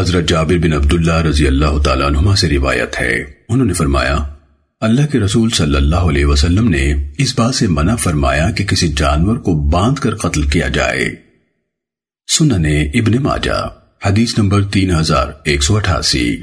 حضرت جابر بن عبداللہ رضی اللہ تعالیٰ عنہما سے روایت ہے۔ انہوں نے فرمایا، اللہ کے رسول صلی اللہ علیہ وسلم نے اس بات سے منع فرمایا کہ کسی جانور کو باندھ کر قتل کیا جائے۔ سننے ابن ماجہ، حدیث نمبر تین ہزار ایک سو اٹھاسی۔